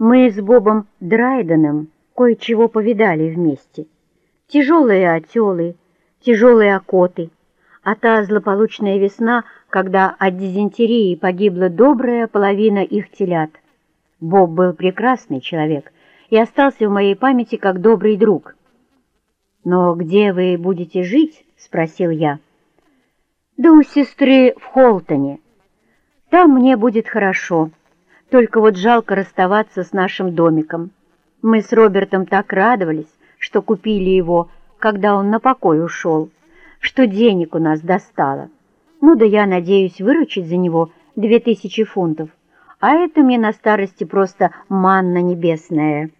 Мы с Бобом Драйденом кое-чего повидали вместе. Тяжелые отелы, тяжелые окоты, а та злополучная весна, когда от дизентерии погибла добрая половина их телят. Боб был прекрасный человек и остался в моей памяти как добрый друг. «Но где вы будете жить?» — спросил я. «Да у сестры в Холтоне. Там мне будет хорошо, только вот жалко расставаться с нашим домиком. Мы с Робертом так радовались, что купили его, когда он на покой ушел, что денег у нас достало. Ну да я надеюсь выручить за него две тысячи фунтов, а это мне на старости просто манна небесная.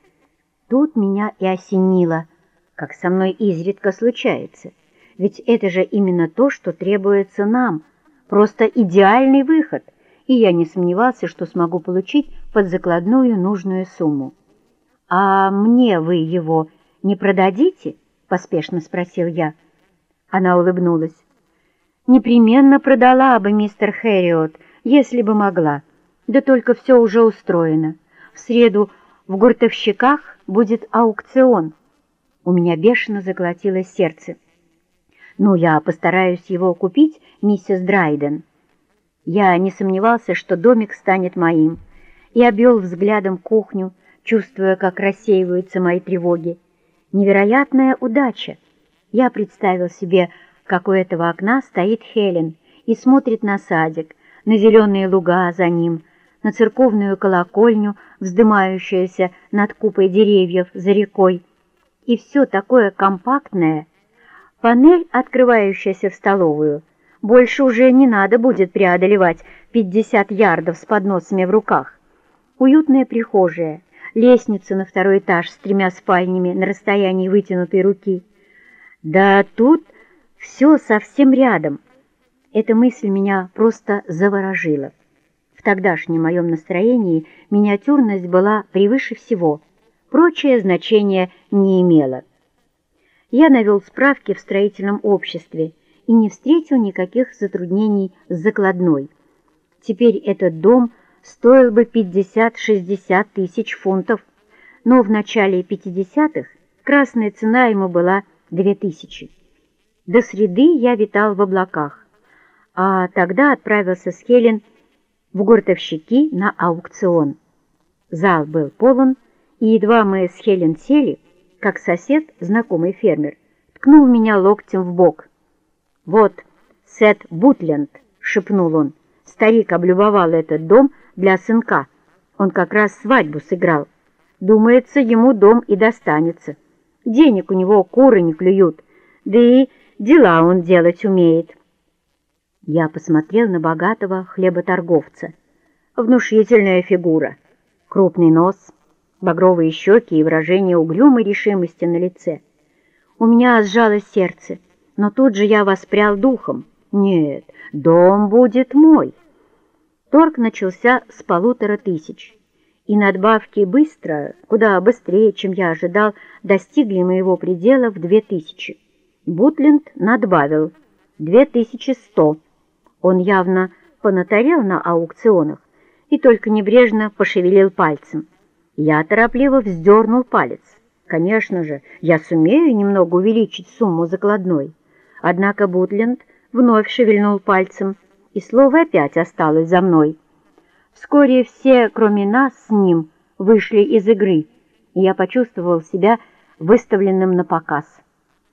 Тут меня и осенило, как со мной изредка случается, ведь это же именно то, что требуется нам, просто идеальный выход — и я не сомневался, что смогу получить под закладную нужную сумму. «А мне вы его не продадите?» — поспешно спросил я. Она улыбнулась. «Непременно продала бы, мистер Хэриот, если бы могла. Да только все уже устроено. В среду в гуртовщиках будет аукцион». У меня бешено заколотилось сердце. «Ну, я постараюсь его купить, миссис Драйден». Я не сомневался, что домик станет моим, и обвел взглядом кухню, чувствуя, как рассеиваются мои тревоги. Невероятная удача! Я представил себе, как у этого окна стоит Хелен и смотрит на садик, на зеленые луга за ним, на церковную колокольню, вздымающуюся над купой деревьев за рекой. И все такое компактное. Панель, открывающаяся в столовую — больше уже не надо будет преодолевать 50 ярдов с подносами в руках. Уютная прихожая, лестница на второй этаж с тремя спальнями на расстоянии вытянутой руки. Да тут все совсем рядом. Эта мысль меня просто заворожила. В тогдашнем моем настроении миниатюрность была превыше всего. Прочее значение не имело. Я навел справки в строительном обществе и не встретил никаких затруднений с закладной. Теперь этот дом стоил бы 50-60 тысяч фунтов, но в начале 50-х красная цена ему была 2000. До среды я витал в облаках, а тогда отправился с Хелен в гуртовщики на аукцион. Зал был полон, и едва мы с Хелен сели, как сосед, знакомый фермер, ткнул меня локтем в бок. «Вот, Сет Бутленд», — шепнул он. Старик облюбовал этот дом для сынка. Он как раз свадьбу сыграл. Думается, ему дом и достанется. Денег у него куры не клюют, да и дела он делать умеет. Я посмотрел на богатого хлеботорговца. Внушительная фигура, крупный нос, багровые щеки и выражение угрюмой решимости на лице. У меня сжалось сердце — но тут же я воспрял духом. Нет, дом будет мой. Торг начался с полутора тысяч, и надбавки быстро, куда быстрее, чем я ожидал, достигли моего предела в две тысячи. Бутленд надбавил две тысячи сто. Он явно понатарел на аукционах и только небрежно пошевелил пальцем. Я торопливо вздернул палец. Конечно же, я сумею немного увеличить сумму закладной. Однако Бутленд вновь шевельнул пальцем, и слово опять осталось за мной. Вскоре все, кроме нас с ним, вышли из игры, и я почувствовал себя выставленным на показ.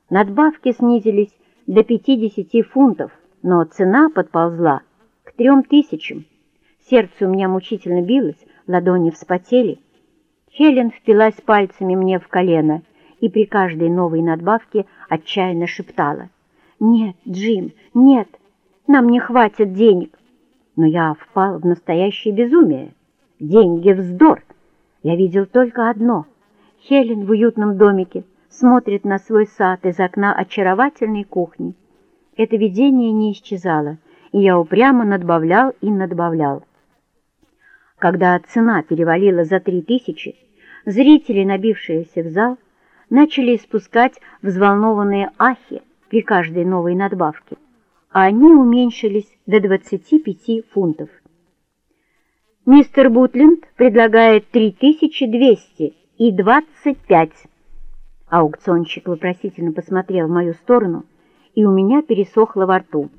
Надбавки снизились до 50 фунтов, но цена подползла к трем тысячам. Сердце у меня мучительно билось, ладони вспотели. Хелен впилась пальцами мне в колено и при каждой новой надбавке отчаянно шептала — «Нет, Джим, нет, нам не хватит денег». Но я впал в настоящее безумие. Деньги — вздор. Я видел только одно. Хелен в уютном домике смотрит на свой сад из окна очаровательной кухни. Это видение не исчезало, и я упрямо надбавлял и надбавлял. Когда цена перевалила за три тысячи, зрители, набившиеся в зал, начали испускать взволнованные ахи, при каждой новой надбавке, а они уменьшились до 25 фунтов. Мистер Бутленд предлагает 3200 и 25. Аукционщик вопросительно посмотрел в мою сторону, и у меня пересохло во рту.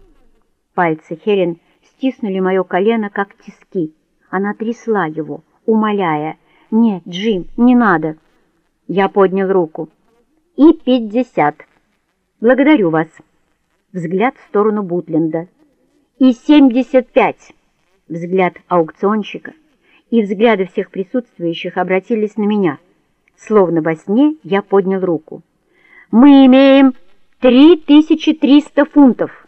Пальцы Хелен стиснули мое колено, как тиски. Она трясла его, умоляя, «Нет, Джим, не надо!» Я поднял руку. «И пятьдесят. Благодарю вас!» Взгляд в сторону Бутленда. «И семьдесят пять!» Взгляд аукционщика и взгляды всех присутствующих обратились на меня. Словно во сне я поднял руку. «Мы имеем три тысячи триста фунтов!»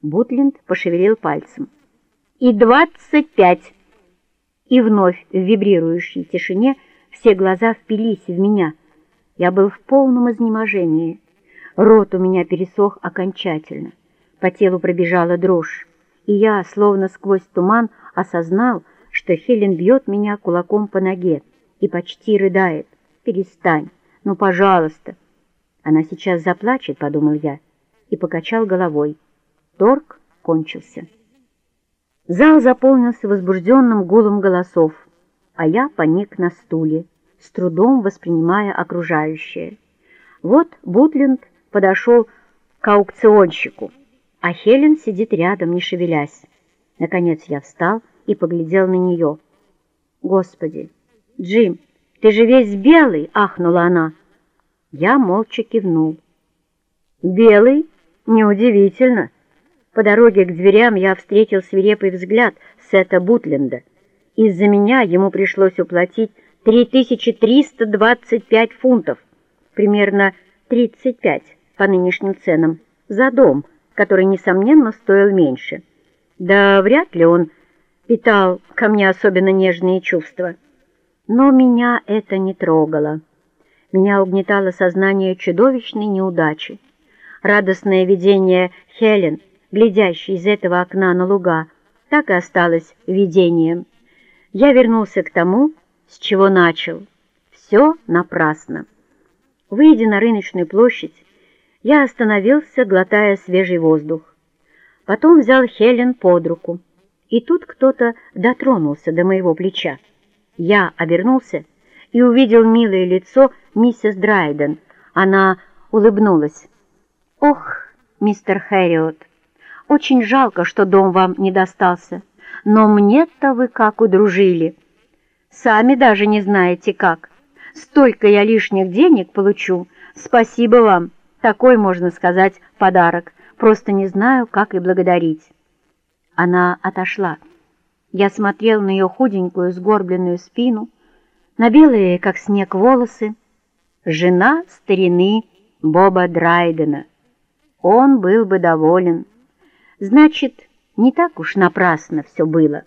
Бутленд пошевелил пальцем. «И двадцать пять!» И вновь в вибрирующей тишине все глаза впились в меня. Я был в полном изнеможении. Рот у меня пересох окончательно. По телу пробежала дрожь и я, словно сквозь туман, осознал, что Хелен бьет меня кулаком по ноге и почти рыдает. «Перестань, ну, пожалуйста!» «Она сейчас заплачет», — подумал я, и покачал головой. Торг кончился. Зал заполнился возбужденным гулом голосов, а я поник на стуле, с трудом воспринимая окружающее. Вот Бутленд подошел к аукционщику а Хелен сидит рядом, не шевелясь. Наконец я встал и поглядел на нее. «Господи! Джим, ты же весь белый!» — ахнула она. Я молча кивнул. «Белый? Неудивительно!» По дороге к дверям я встретил свирепый взгляд Сета Бутленда. Из-за меня ему пришлось уплатить 3325 фунтов, примерно 35 по нынешним ценам, за дом — который, несомненно, стоил меньше. Да вряд ли он питал ко мне особенно нежные чувства. Но меня это не трогало. Меня угнетало сознание чудовищной неудачи. Радостное видение Хелен, глядящей из этого окна на луга, так и осталось видением. Я вернулся к тому, с чего начал. Все напрасно. Выйдя на рыночную площадь, я остановился, глотая свежий воздух. Потом взял Хелен под руку, и тут кто-то дотронулся до моего плеча. Я обернулся и увидел милое лицо миссис Драйден. Она улыбнулась. «Ох, мистер Хэриот, очень жалко, что дом вам не достался, но мне-то вы как удружили. Сами даже не знаете как. Столько я лишних денег получу. Спасибо вам!» Такой, можно сказать, подарок. Просто не знаю, как и благодарить. Она отошла. Я смотрел на ее худенькую сгорбленную спину, на белые, как снег, волосы. Жена старины Боба Драйдена. Он был бы доволен. Значит, не так уж напрасно все было.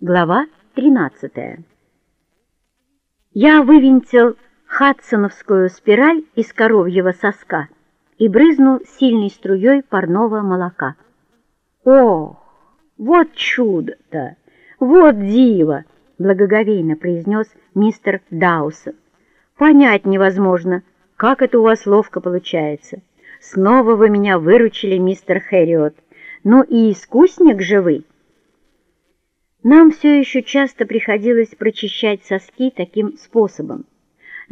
Глава тринадцатая. Я вывинтил хадсоновскую спираль из коровьего соска и брызнул сильной струей парного молока. «Ох, вот чудо-то! Вот диво!» — благоговейно произнес мистер Даусон. «Понять невозможно, как это у вас ловко получается. Снова вы меня выручили, мистер Хэриот. Ну и искусник же вы!» Нам все еще часто приходилось прочищать соски таким способом.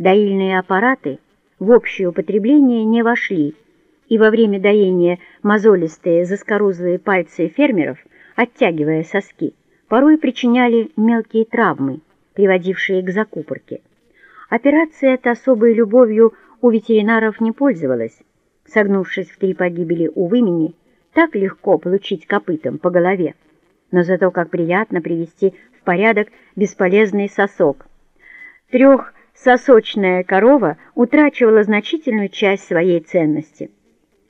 Доильные аппараты в общее употребление не вошли, и во время доения мозолистые заскорузлые пальцы фермеров, оттягивая соски, порой причиняли мелкие травмы, приводившие к закупорке. Операция эта особой любовью у ветеринаров не пользовалась. Согнувшись в три погибели у вымени, так легко получить копытом по голове, но зато как приятно привести в порядок бесполезный сосок. Трех сосочная корова утрачивала значительную часть своей ценности.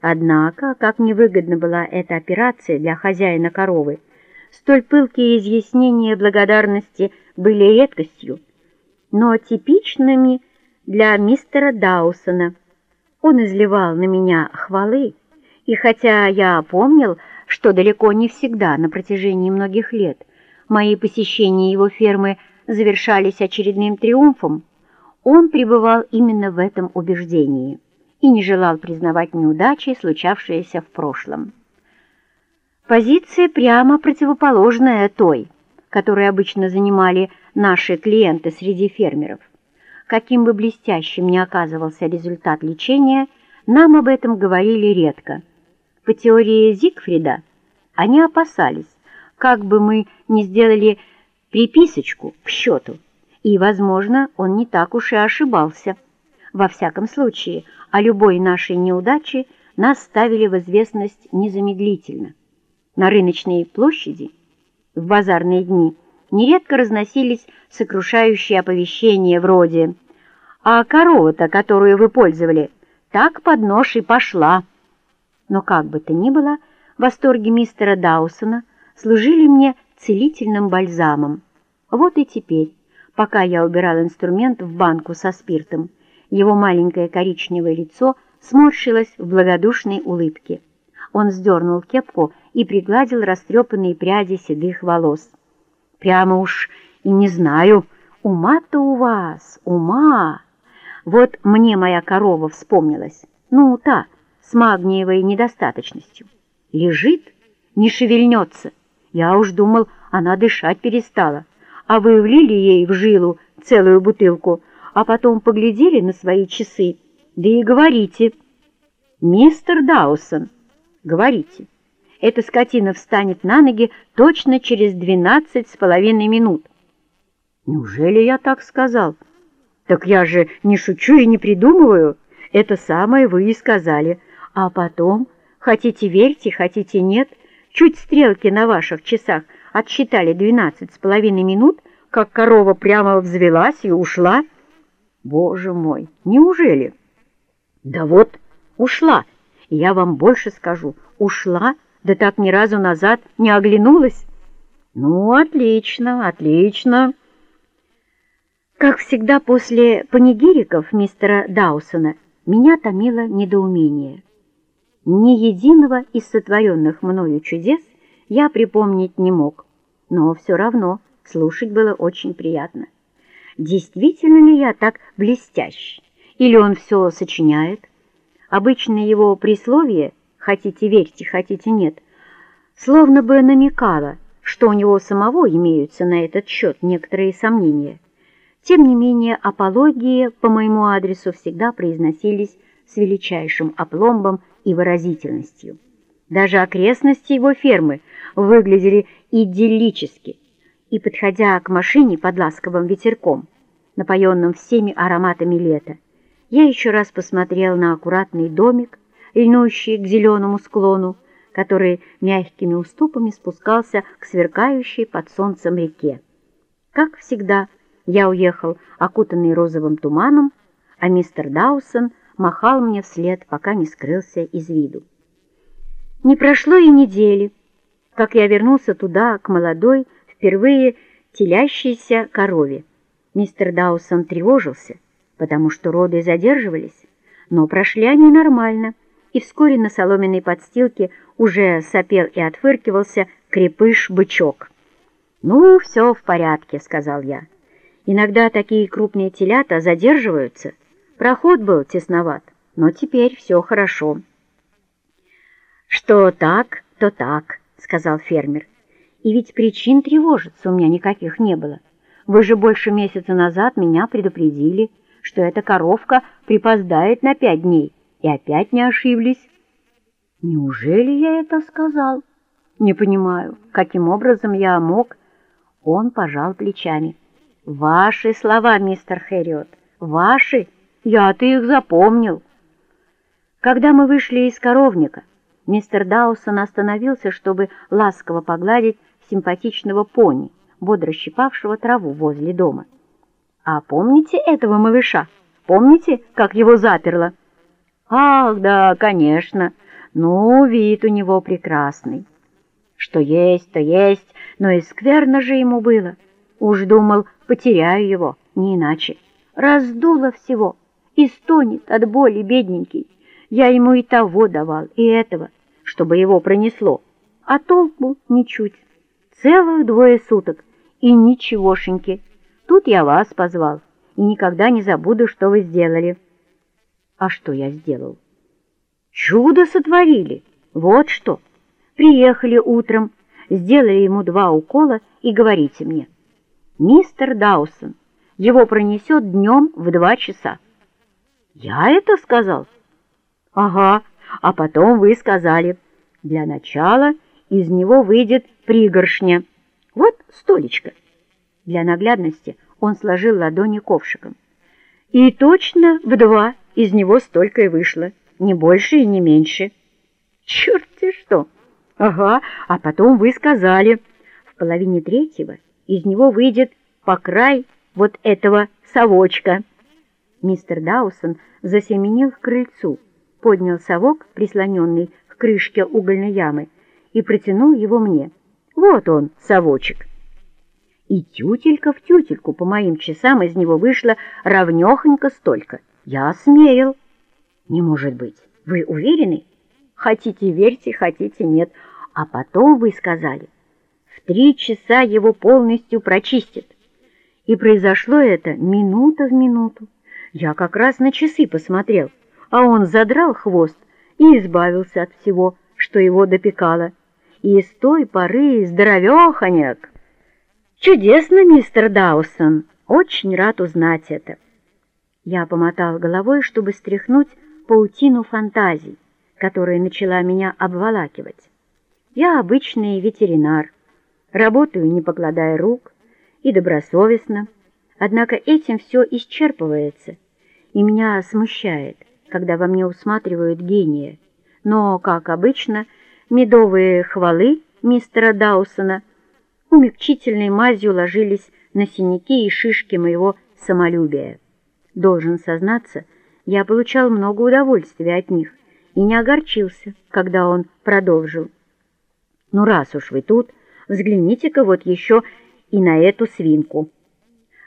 Однако, как невыгодна была эта операция для хозяина коровы, столь пылкие изъяснения благодарности были редкостью, но типичными для мистера Даусона. Он изливал на меня хвалы, и хотя я помнил, что далеко не всегда на протяжении многих лет мои посещения его фермы завершались очередным триумфом, он пребывал именно в этом убеждении и не желал признавать неудачи, случавшиеся в прошлом. Позиция прямо противоположная той, которую обычно занимали наши клиенты среди фермеров. Каким бы блестящим ни оказывался результат лечения, нам об этом говорили редко. По теории Зигфрида они опасались, как бы мы ни сделали приписочку к счету, и, возможно, он не так уж и ошибался. Во всяком случае, о любой нашей неудаче нас ставили в известность незамедлительно. На рыночной площади в базарные дни нередко разносились сокрушающие оповещения вроде «А корова-то, которую вы пользовали, так под нож и пошла». Но как бы то ни было, восторги мистера Даусона служили мне целительным бальзамом. Вот и теперь, пока я убирал инструмент в банку со спиртом, его маленькое коричневое лицо сморщилось в благодушной улыбке. Он сдернул кепку и пригладил растрепанные пряди седых волос. «Прямо уж и не знаю, ума-то у вас, ума! Вот мне моя корова вспомнилась, ну, та, с магниевой недостаточностью. Лежит, не шевельнется. Я уж думал, она дышать перестала. А вы влили ей в жилу целую бутылку, а потом поглядели на свои часы, да и говорите, «Мистер Даусон», говорите, эта скотина встанет на ноги точно через двенадцать с половиной минут. Неужели я так сказал? Так я же не шучу и не придумываю. Это самое вы и сказали. А потом, хотите верьте, хотите нет, чуть стрелки на ваших часах отсчитали двенадцать с половиной минут, как корова прямо взвелась и ушла. Боже мой, неужели? Да вот, ушла. Я вам больше скажу, ушла, да так ни разу назад не оглянулась. Ну, отлично, отлично. Как всегда после панигириков мистера Даусона меня томило недоумение. Ни единого из сотворенных мною чудес я припомнить не мог, но все равно слушать было очень приятно. Действительно ли я так блестящ? Или он все сочиняет? Обычно его присловие «хотите верьте, хотите нет» словно бы намекало, что у него самого имеются на этот счет некоторые сомнения. Тем не менее, апологии по моему адресу всегда произносились с величайшим опломбом и выразительностью. Даже окрестности его фермы выглядели идиллически, и, подходя к машине под ласковым ветерком, напоенным всеми ароматами лета, я еще раз посмотрел на аккуратный домик, льнущий к зеленому склону, который мягкими уступами спускался к сверкающей под солнцем реке. Как всегда, я уехал, окутанный розовым туманом, а мистер Даусон махал мне вслед, пока не скрылся из виду. Не прошло и недели, как я вернулся туда, к молодой, впервые телящейся корове. Мистер Даусон тревожился, потому что роды задерживались, но прошли они нормально, и вскоре на соломенной подстилке уже сопел и отфыркивался крепыш-бычок. «Ну, все в порядке», — сказал я. «Иногда такие крупные телята задерживаются. Проход был тесноват, но теперь все хорошо». «Что так, то так», — сказал фермер. «И ведь причин тревожиться у меня никаких не было. Вы же больше месяца назад меня предупредили» что эта коровка припоздает на пять дней, и опять не ошиблись. Неужели я это сказал? Не понимаю, каким образом я мог? Он пожал плечами. Ваши слова, мистер Хэриот, ваши, я-то их запомнил. Когда мы вышли из коровника, мистер Даусон остановился, чтобы ласково погладить симпатичного пони, бодро щипавшего траву возле дома. А помните этого малыша? Помните, как его заперло? Ах, да, конечно. Ну, вид у него прекрасный. Что есть, то есть, но и скверно же ему было. Уж думал, потеряю его, не иначе. Раздуло всего, и стонет от боли бедненький. Я ему и того давал, и этого, чтобы его пронесло. А толку ничуть. Целых двое суток, и ничегошеньки. Тут я вас позвал, и никогда не забуду, что вы сделали. А что я сделал? Чудо сотворили, вот что. Приехали утром, сделали ему два укола и говорите мне, «Мистер Даусон, его пронесет днем в два часа». «Я это сказал?» «Ага, а потом вы сказали, для начала из него выйдет пригоршня. Вот столечко». Для наглядности он сложил ладони ковшиком. И точно в два из него столько и вышло, не больше и не меньше. Черт-те что! Ага, а потом вы сказали, в половине третьего из него выйдет по край вот этого совочка. Мистер Даусон засеменил к крыльцу, поднял совок, прислоненный к крышке угольной ямы, и протянул его мне. Вот он, совочек. И тютелька в тютельку по моим часам из него вышло равнёхонько столько. Я смеял. Не может быть. Вы уверены? Хотите верьте, хотите нет. А потом вы сказали, в три часа его полностью прочистят. И произошло это минута в минуту. Я как раз на часы посмотрел, а он задрал хвост и избавился от всего, что его допекало. И с той поры здоровеханяк. Чудесно, мистер Даусон. Очень рад узнать это. Я помотал головой, чтобы стряхнуть паутину фантазий, которая начала меня обволакивать. Я обычный ветеринар, работаю, не покладая рук, и добросовестно, однако этим все исчерпывается, и меня смущает, когда во мне усматривают гения. Но, как обычно, медовые хвалы мистера Даусона умягчительной мазью ложились на синяки и шишки моего самолюбия. Должен сознаться, я получал много удовольствия от них и не огорчился, когда он продолжил. Ну, раз уж вы тут, взгляните-ка вот еще и на эту свинку.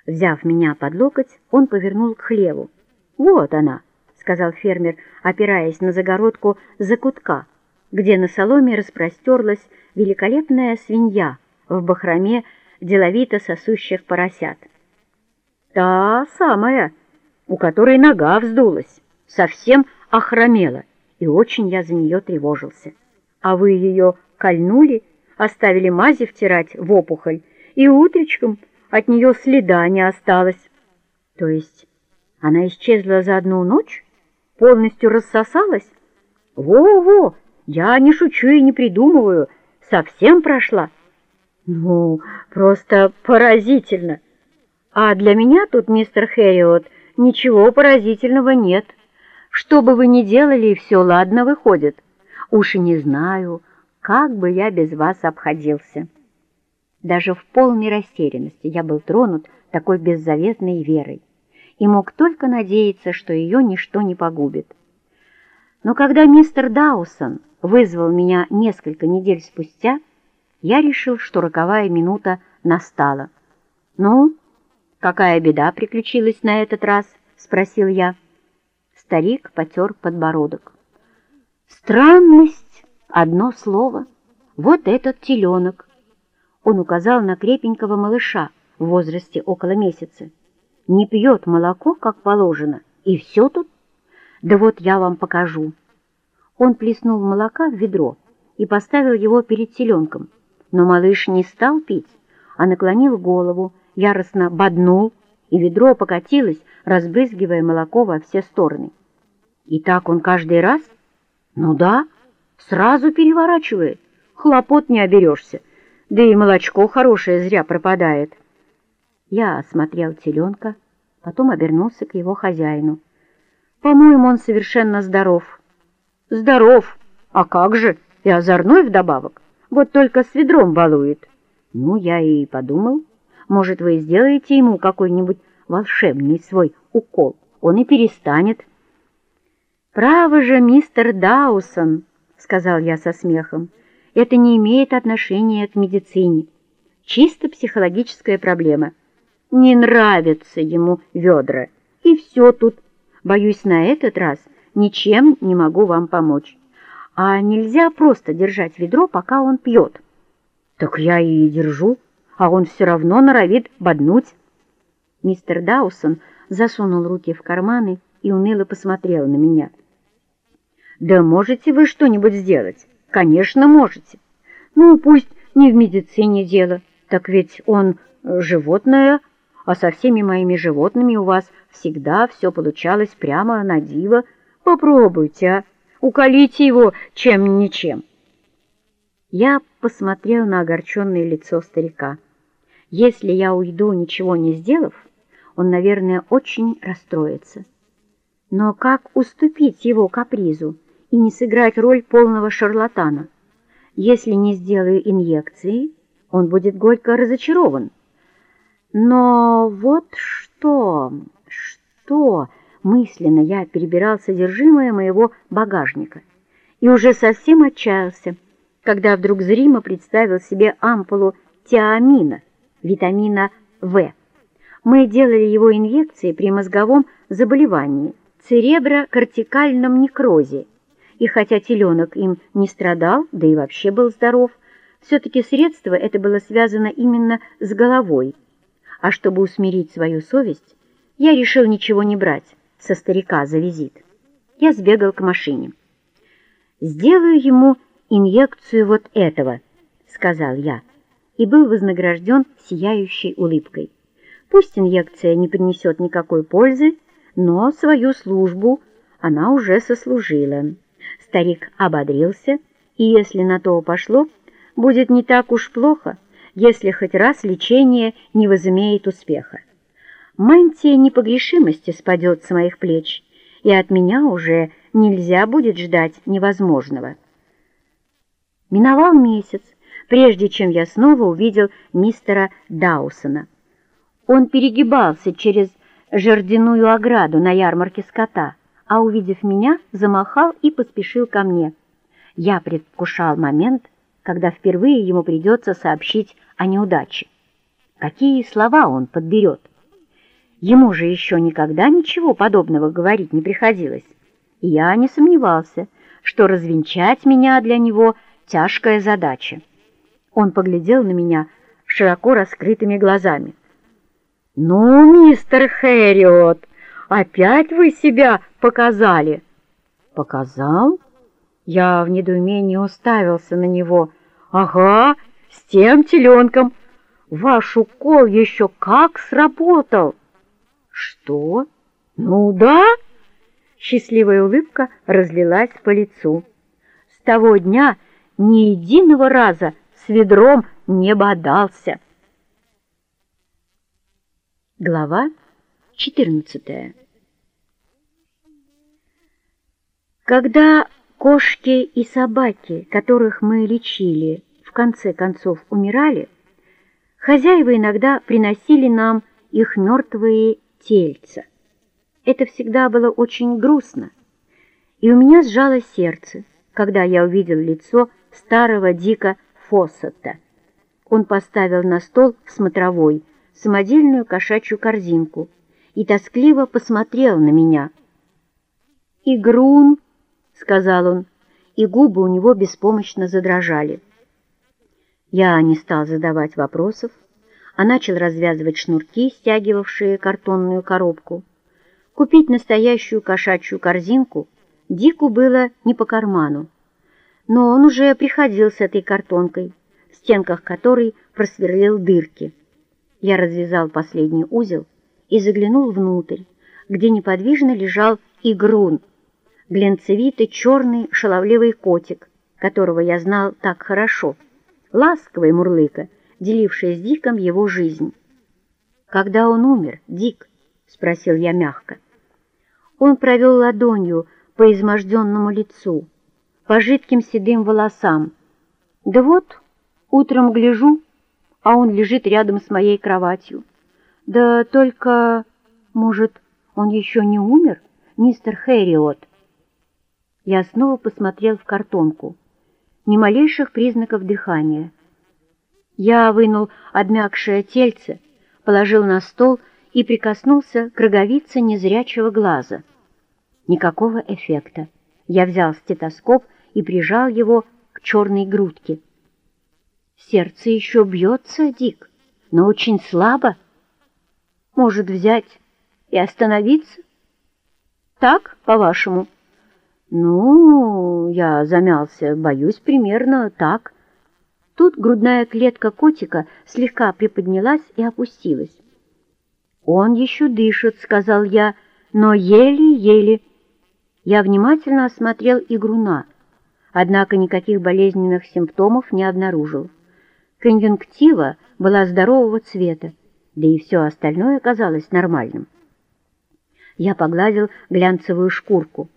Взяв меня под локоть, он повернул к хлеву. Вот она, сказал фермер, опираясь на загородку закутка, где на соломе распростерлась великолепная свинья в бахроме деловито сосущих поросят. Та самая, у которой нога вздулась, совсем охромела, и очень я за нее тревожился. А вы ее кольнули, оставили мази втирать в опухоль, и утречком от нее следа не осталось. То есть она исчезла за одну ночь? Полностью рассосалась? Во-во, я не шучу и не придумываю, совсем прошла. Ну, просто поразительно. А для меня тут, мистер Хэриот, ничего поразительного нет. Что бы вы ни делали, все ладно выходит. Уж и не знаю, как бы я без вас обходился. Даже в полной растерянности я был тронут такой беззаветной верой и мог только надеяться, что ее ничто не погубит. Но когда мистер Даусон вызвал меня несколько недель спустя, я решил, что роковая минута настала. «Ну, какая беда приключилась на этот раз?» — спросил я. Старик потер подбородок. «Странность Одно слово. Вот этот теленок. Он указал на крепенького малыша в возрасте около месяца. Не пьет молоко, как положено, и все тут? Да вот я вам покажу. Он плеснул молока в ведро и поставил его перед теленком. Но малыш не стал пить, а наклонил голову, яростно боднул, и ведро покатилось, разбрызгивая молоко во все стороны. И так он каждый раз? Ну да, сразу переворачивает. Хлопот не оберешься, да и молочко хорошее зря пропадает. Я осмотрел теленка, потом обернулся к его хозяину. По-моему, он совершенно здоров. Здоров? А как же? И озорной вдобавок. Вот только с ведром балует. Ну, я и подумал, может, вы сделаете ему какой-нибудь волшебный свой укол, он и перестанет. Право же, мистер Даусон, сказал я со смехом. Это не имеет отношения к медицине. Чисто психологическая проблема. Не нравятся ему ведра. И все тут. Боюсь, на этот раз ничем не могу вам помочь. А нельзя просто держать ведро, пока он пьет. Так я и держу, а он все равно норовит боднуть. Мистер Даусон засунул руки в карманы и уныло посмотрел на меня. Да можете вы что-нибудь сделать? Конечно, можете. Ну, пусть не в медицине дело, так ведь он животное, а со всеми моими животными у вас всегда все получалось прямо на диво. Попробуйте, а, уколите его чем-ничем. Я посмотрел на огорченное лицо старика. Если я уйду, ничего не сделав, он, наверное, очень расстроится. Но как уступить его капризу и не сыграть роль полного шарлатана? Если не сделаю инъекции, он будет горько разочарован. Но вот что, что мысленно я перебирал содержимое моего багажника и уже совсем отчаялся, когда вдруг зримо представил себе ампулу тиамина, витамина В. Мы делали его инъекции при мозговом заболевании, цереброкортикальном некрозе, и хотя теленок им не страдал, да и вообще был здоров, все-таки средство это было связано именно с головой, а чтобы усмирить свою совесть, я решил ничего не брать со старика за визит. Я сбегал к машине. «Сделаю ему инъекцию вот этого», — сказал я, и был вознагражден сияющей улыбкой. Пусть инъекция не принесет никакой пользы, но свою службу она уже сослужила. Старик ободрился, и если на то пошло, будет не так уж плохо, если хоть раз лечение не возымеет успеха. Мантия непогрешимости спадет с моих плеч, и от меня уже нельзя будет ждать невозможного. Миновал месяц, прежде чем я снова увидел мистера Даусона. Он перегибался через жердяную ограду на ярмарке скота, а, увидев меня, замахал и поспешил ко мне. Я предвкушал момент, когда впервые ему придется сообщить о неудаче. Какие слова он подберет? Ему же еще никогда ничего подобного говорить не приходилось. И я не сомневался, что развенчать меня для него тяжкая задача. Он поглядел на меня широко раскрытыми глазами. «Ну, мистер Хэриот, опять вы себя показали!» «Показал?» Я в недоумении уставился на него. «Ага, с тем теленком. Ваш укол еще как сработал!» «Что? Ну да!» Счастливая улыбка разлилась по лицу. С того дня ни единого раза с ведром не бодался. Глава четырнадцатая Когда Кошки и собаки, которых мы лечили, конце концов умирали, хозяева иногда приносили нам их мертвые тельца. Это всегда было очень грустно, и у меня сжалось сердце, когда я увидел лицо старого Дика Фоссета. Он поставил на стол в смотровой самодельную кошачью корзинку и тоскливо посмотрел на меня. «Игрун!» — сказал он, и губы у него беспомощно задрожали. Я не стал задавать вопросов, а начал развязывать шнурки, стягивавшие картонную коробку. Купить настоящую кошачью корзинку Дику было не по карману, но он уже приходил с этой картонкой, в стенках которой просверлил дырки. Я развязал последний узел и заглянул внутрь, где неподвижно лежал игрун — глянцевитый черный шаловливый котик, которого я знал так хорошо, ласковый мурлыка, деливший с Диком его жизнь. «Когда он умер, Дик?» — спросил я мягко. Он провел ладонью по изможденному лицу, по жидким седым волосам. «Да вот, утром гляжу, а он лежит рядом с моей кроватью. Да только, может, он еще не умер, мистер Хэриот?» Я снова посмотрел в картонку. Ни малейших признаков дыхания. Я вынул обмякшее тельце, положил на стол и прикоснулся к роговице незрячего глаза. Никакого эффекта. Я взял стетоскоп и прижал его к черной грудке. Сердце еще бьется, Дик, но очень слабо. Может взять и остановиться? Так, по-вашему? «Ну, я замялся, боюсь, примерно так». Тут грудная клетка котика слегка приподнялась и опустилась. «Он еще дышит», — сказал я, — «но еле-еле». Я внимательно осмотрел игруна, однако никаких болезненных симптомов не обнаружил. Конъюнктива была здорового цвета, да и все остальное казалось нормальным. Я погладил глянцевую шкурку.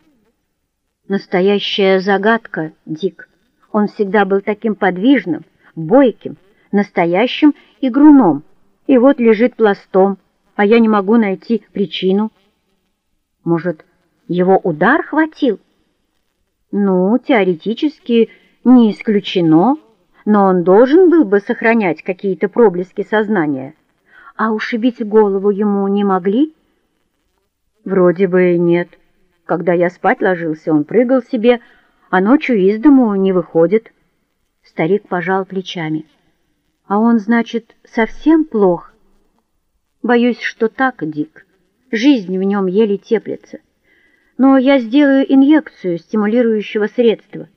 Настоящая загадка, Дик. Он всегда был таким подвижным, бойким, настоящим игруном, и вот лежит пластом, а я не могу найти причину. Может, его удар хватил? Ну, теоретически не исключено, но он должен был бы сохранять какие-то проблески сознания. А ушибить голову ему не могли? Вроде бы нет. Когда я спать ложился, он прыгал себе, а ночью из дому не выходит. Старик пожал плечами. А он, значит, совсем плох? Боюсь, что так, Дик. Жизнь в нем еле теплится. Но я сделаю инъекцию стимулирующего средства,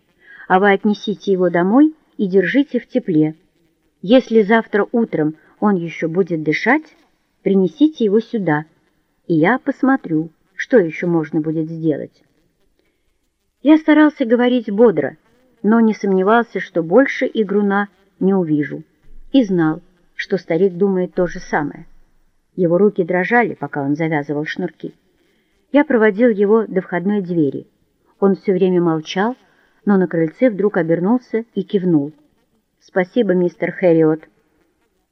а вы отнесите его домой и держите в тепле. Если завтра утром он еще будет дышать, принесите его сюда, и я посмотрю, что еще можно будет сделать. Я старался говорить бодро, но не сомневался, что больше игруна не увижу, и знал, что старик думает то же самое. Его руки дрожали, пока он завязывал шнурки. Я проводил его до входной двери. Он все время молчал, но на крыльце вдруг обернулся и кивнул. «Спасибо, мистер Хэриот».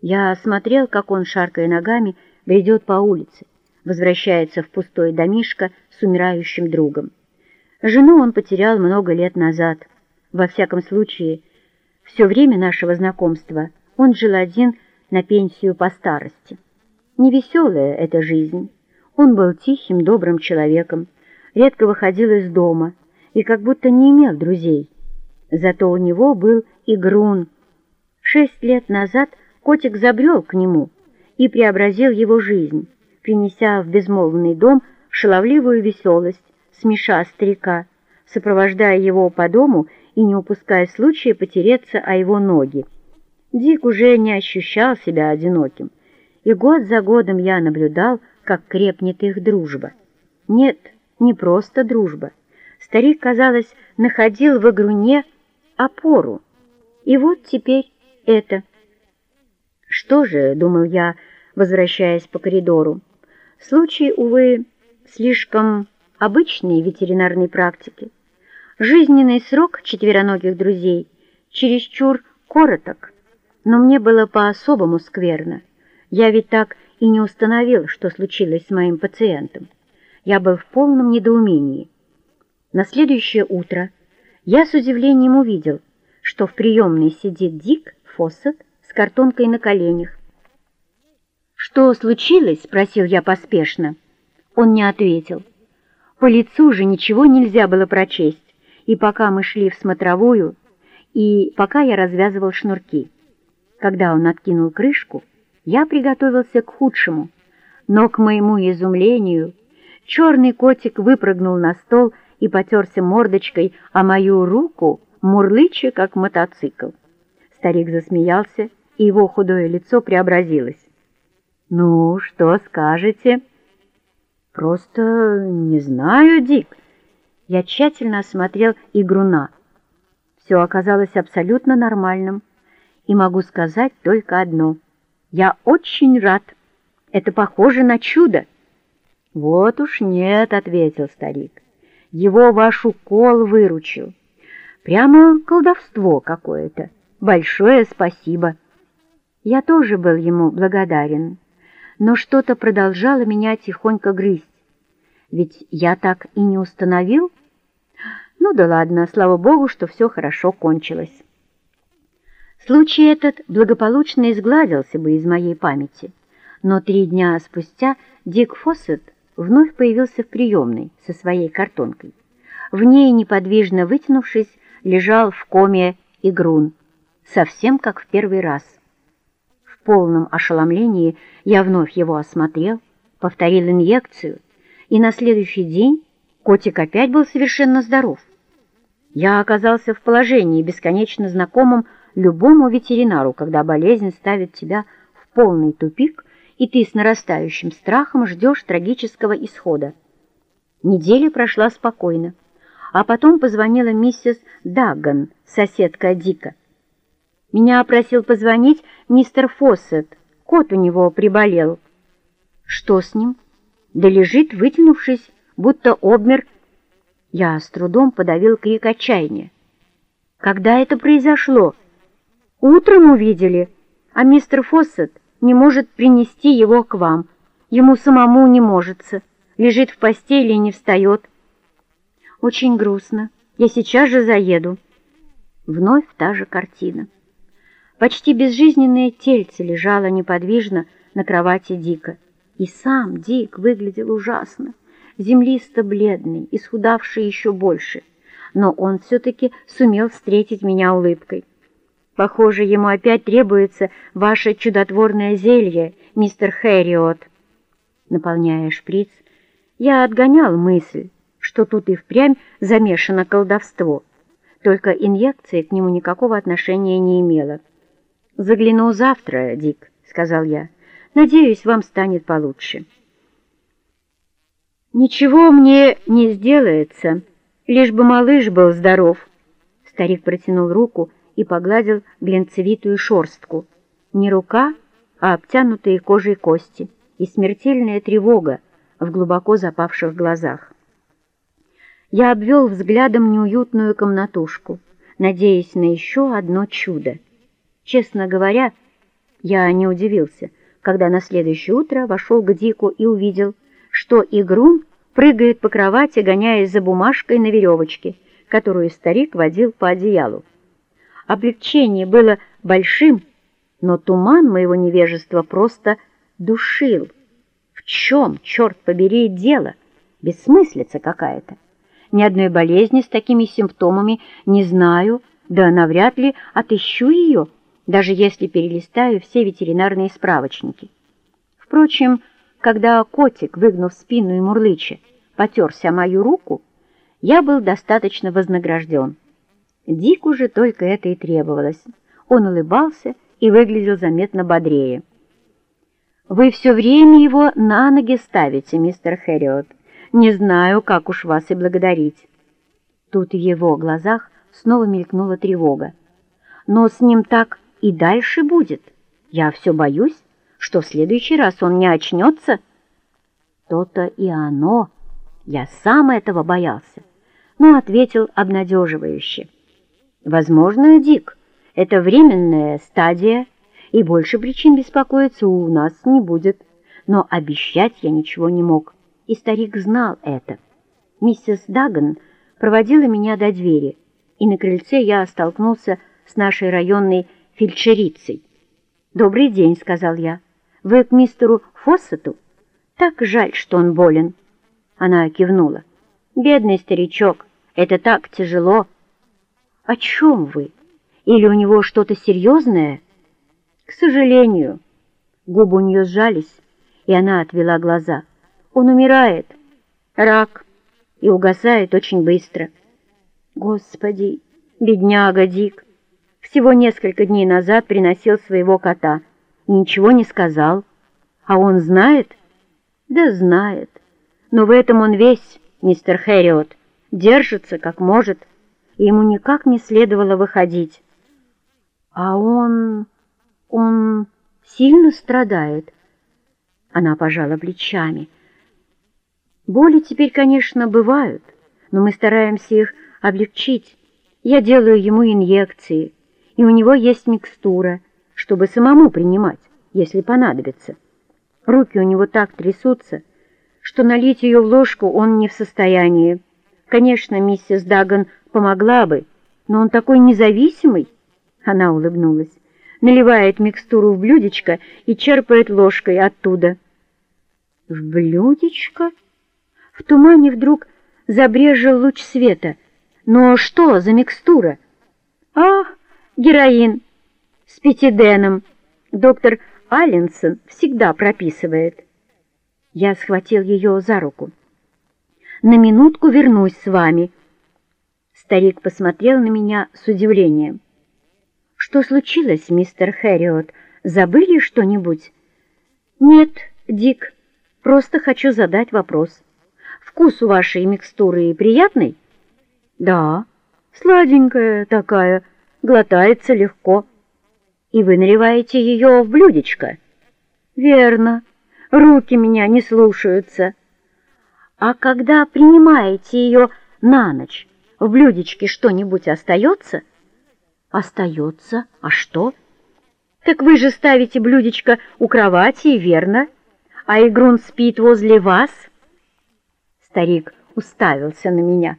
Я смотрел, как он, шаркая ногами, бредет по улице, возвращается в пустой домишко с умирающим другом. Жену он потерял много лет назад. Во всяком случае, все время нашего знакомства он жил один на пенсию по старости. Невеселая эта жизнь. Он был тихим, добрым человеком, редко выходил из дома и как будто не имел друзей. Зато у него был игрун. Шесть лет назад котик забрел к нему и преобразил его жизнь, принеся в безмолвный дом шаловливую веселость, смеша старика, сопровождая его по дому и не упуская случая потереться о его ноги. Дик уже не ощущал себя одиноким, и год за годом я наблюдал, как крепнет их дружба. Нет, не просто дружба. Старик, казалось, находил в игруне опору. И вот теперь это. Что же, думал я, возвращаясь по коридору, случай, увы, слишком обычной ветеринарной практики. Жизненный срок четвероногих друзей чересчур короток, но мне было по-особому скверно. Я ведь так и не установил, что случилось с моим пациентом. Я был в полном недоумении. На следующее утро я с удивлением увидел, что в приемной сидит Дик Фоссет с картонкой на коленях. «Что случилось?» — спросил я поспешно. Он не ответил. По лицу же ничего нельзя было прочесть, и пока мы шли в смотровую, и пока я развязывал шнурки. Когда он откинул крышку, я приготовился к худшему, но, к моему изумлению, черный котик выпрыгнул на стол и потерся мордочкой о мою руку, мурлыча, как мотоцикл. Старик засмеялся, и его худое лицо преобразилось. «Ну, что скажете?» «Просто не знаю, Дик». Я тщательно осмотрел игруна. Все оказалось абсолютно нормальным, и могу сказать только одно — я очень рад. Это похоже на чудо. Вот уж нет, ответил старик. Его ваш укол выручил. Прямо колдовство какое-то. Большое спасибо. Я тоже был ему благодарен, но что-то продолжало меня тихонько грызть. Ведь я так и не установил. Ну да ладно, слава богу, что все хорошо кончилось. Случай этот благополучно изгладился бы из моей памяти, но три дня спустя Дик Фоссет вновь появился в приемной со своей картонкой. В ней, неподвижно вытянувшись, лежал в коме игрун, совсем как в первый раз. Полном ошеломлении я вновь его осмотрел, повторил инъекцию, и на следующий день котик опять был совершенно здоров. Я оказался в положении, бесконечно знакомым любому ветеринару, когда болезнь ставит тебя в полный тупик, и ты с нарастающим страхом ждешь трагического исхода. Неделя прошла спокойно, а потом позвонила миссис Дагган, соседка Дика. Меня просил позвонить мистер Фоссет, кот у него приболел. Что с ним? Да лежит, вытянувшись, будто обмер. Я с трудом подавил крик отчаяния. Когда это произошло? Утром увидели, а мистер Фоссет не может принести его к вам. Ему самому не можется. Лежит в постели и не встает. Очень грустно. Я сейчас же заеду. Вновь та же картина. Почти безжизненное тельце лежало неподвижно на кровати Дика. И сам Дик выглядел ужасно, землисто-бледный, исхудавший еще больше. Но он все-таки сумел встретить меня улыбкой. Похоже, ему опять требуется ваше чудотворное зелье, мистер Хэриот. Наполняя шприц, я отгонял мысль, что тут и впрямь замешано колдовство, только инъекция к нему никакого отношения не имела. «Загляну завтра, Дик», — сказал я. «Надеюсь, вам станет получше». «Ничего мне не сделается, лишь бы малыш был здоров». Старик протянул руку и погладил глинцевитую шорстку. Не рука, а обтянутые кожей кости и смертельная тревога в глубоко запавших глазах. Я обвел взглядом неуютную комнатушку, надеясь на еще одно чудо. Честно говоря, я не удивился, когда на следующее утро вошел к Дику и увидел, что Игрун прыгает по кровати, гоняясь за бумажкой на веревочке, которую старик водил по одеялу. Облегчение было большим, но туман моего невежества просто душил. В чем, черт побери, дело? Бессмыслица какая-то. Ни одной болезни с такими симптомами не знаю, да навряд ли отыщу ее, даже если перелистаю все ветеринарные справочники. Впрочем, когда котик, выгнув спину и мурлыча, потерся мою руку, я был достаточно вознагражден. Дику же только это и требовалось. Он улыбался и выглядел заметно бодрее. «Вы все время его на ноги ставите, мистер Хэриот. Не знаю, как уж вас и благодарить». Тут в его глазах снова мелькнула тревога. «Но с ним так и дальше будет. Я все боюсь, что в следующий раз он не очнется». То-то и оно. Я сам этого боялся, но ответил обнадеживающе. Возможно, Дик, это временная стадия, и больше причин беспокоиться у нас не будет. Но обещать я ничего не мог, и старик знал это. Миссис Даган проводила меня до двери, и на крыльце я столкнулся с нашей районной фельдшерицей. «Добрый день», — сказал я. «Вы к мистеру Фоссету? Так жаль, что он болен». Она кивнула. «Бедный старичок, это так тяжело». «О чем вы? Или у него что-то серьезное?» «К сожалению». Губы у нее сжались, и она отвела глаза. «Он умирает. Рак. И угасает очень быстро». «Господи, бедняга Дик! Всего несколько дней назад приносил своего кота и ничего не сказал. А он знает?» «Да знает. Но в этом он весь, мистер Хэриот. Держится, как может» и ему никак не следовало выходить. А он... он сильно страдает. Она пожала плечами. Боли теперь, конечно, бывают, но мы стараемся их облегчить. Я делаю ему инъекции, и у него есть микстура, чтобы самому принимать, если понадобится. Руки у него так трясутся, что налить ее в ложку он не в состоянии. Конечно, миссис Даган помогла бы, но он такой независимый. Она улыбнулась, наливает микстуру в блюдечко и черпает ложкой оттуда. В блюдечко? В тумане вдруг забрежил луч света. Но что за микстура? Ах, героин с пятиденом. Доктор Алленсон всегда прописывает. Я схватил ее за руку. На минутку вернусь с вами. Старик посмотрел на меня с удивлением. «Что случилось, мистер Хэриот? Забыли что-нибудь?» «Нет, Дик, просто хочу задать вопрос. Вкус у вашей микстуры приятный?» «Да, сладенькая такая, глотается легко». «И вы наливаете ее в блюдечко?» «Верно, руки меня не слушаются». «А когда принимаете ее на ночь, в блюдечке что-нибудь остается?» «Остается? А что?» «Так вы же ставите блюдечко у кровати, верно? А игрун спит возле вас?» Старик уставился на меня.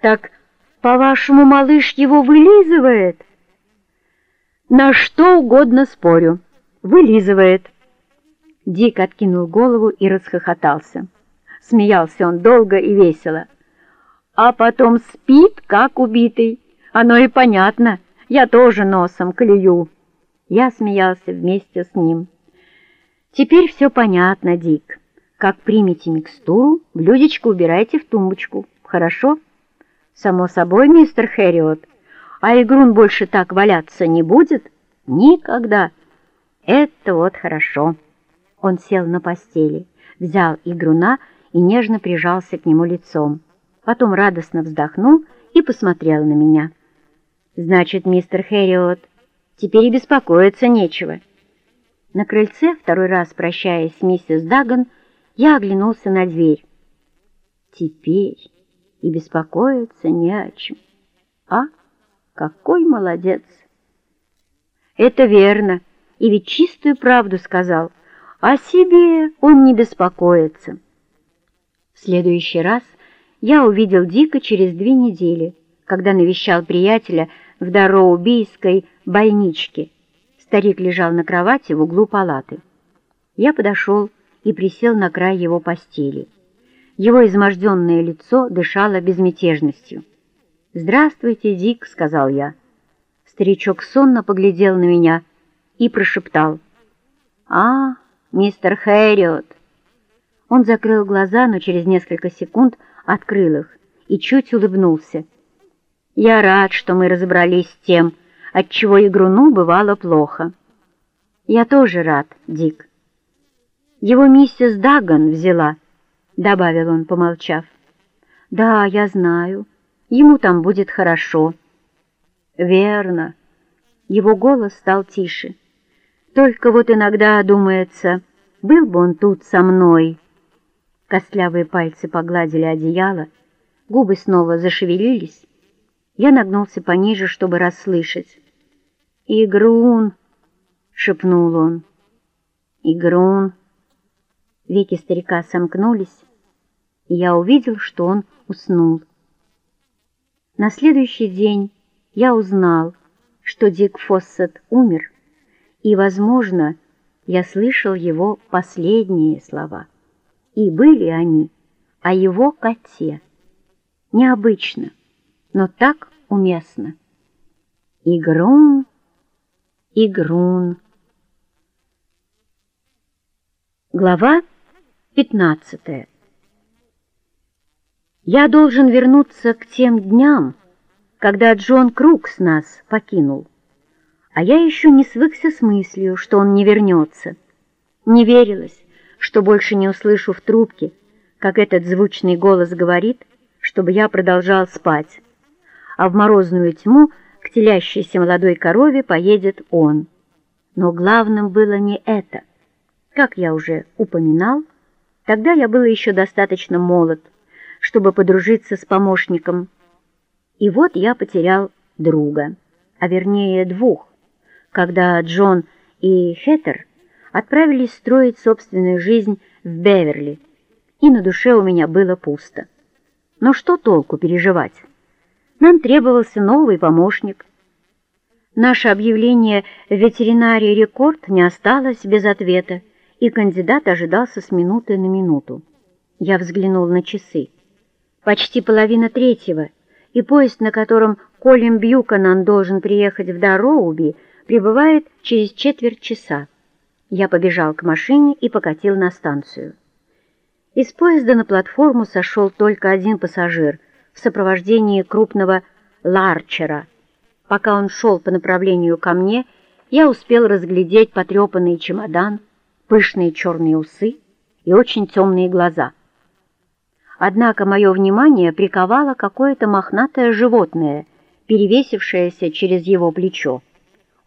«Так, по-вашему, малыш его вылизывает?» «На что угодно спорю. Вылизывает». Дик откинул голову и расхохотался. Смеялся он долго и весело. А потом спит, как убитый. Оно и понятно, я тоже носом клюю. Я смеялся вместе с ним. Теперь все понятно, Дик. Как примете микстуру, блюдечко убирайте в тумбочку. Хорошо? Само собой, мистер Хэриот. А игрун больше так валяться не будет? Никогда. Это вот хорошо. Он сел на постели, взял игруна и нежно прижался к нему лицом. Потом радостно вздохнул и посмотрел на меня. «Значит, мистер Хэриот, теперь и беспокоиться нечего». На крыльце, второй раз прощаясь с миссис Даган, я оглянулся на дверь. «Теперь и беспокоиться не о чем. А? Какой молодец!» «Это верно, и ведь чистую правду сказал. О себе он не беспокоится». В следующий раз я увидел Дика через две недели, когда навещал приятеля в Дароубийской больничке. Старик лежал на кровати в углу палаты. Я подошел и присел на край его постели. Его изможденное лицо дышало безмятежностью. «Здравствуйте, Дик», — сказал я. Старичок сонно поглядел на меня и прошептал. «А, мистер Хэриот!» Он закрыл глаза, но через несколько секунд открыл их и чуть улыбнулся. «Я рад, что мы разобрались с тем, от чего игруну бывало плохо». «Я тоже рад, Дик». «Его миссис Даган взяла», — добавил он, помолчав. «Да, я знаю. Ему там будет хорошо». «Верно». Его голос стал тише. «Только вот иногда думается, был бы он тут со мной». Костлявые пальцы погладили одеяло, губы снова зашевелились. Я нагнулся пониже, чтобы расслышать. «Игрун!» — шепнул он. «Игрун!» Веки старика сомкнулись, и я увидел, что он уснул. На следующий день я узнал, что Дик Фоссет умер, и, возможно, я слышал его последние слова. И были они о его коте. Необычно, но так уместно. Игрун, игрун. Глава 15 Я должен вернуться к тем дням, когда Джон Крукс нас покинул. А я еще не свыкся с мыслью, что он не вернется. Не верилось, что больше не услышу в трубке, как этот звучный голос говорит, чтобы я продолжал спать. А в морозную тьму к телящейся молодой корове поедет он. Но главным было не это. Как я уже упоминал, тогда я был еще достаточно молод, чтобы подружиться с помощником. И вот я потерял друга, а вернее двух, когда Джон и Хеттер отправились строить собственную жизнь в Беверли, и на душе у меня было пусто. Но что толку переживать? Нам требовался новый помощник. Наше объявление в ветеринарии «Рекорд» не осталось без ответа, и кандидат ожидался с минуты на минуту. Я взглянул на часы. Почти половина третьего, и поезд, на котором Колин Бьюканан должен приехать в Дароуби, прибывает через четверть часа. Я побежал к машине и покатил на станцию. Из поезда на платформу сошел только один пассажир в сопровождении крупного ларчера, Пока он шел по направлению ко мне, я успел разглядеть потрепанный чемодан, пышные черные усы и очень темные глаза. Однако мое внимание приковало какое-то мохнатое животное, перевесившееся через его плечо.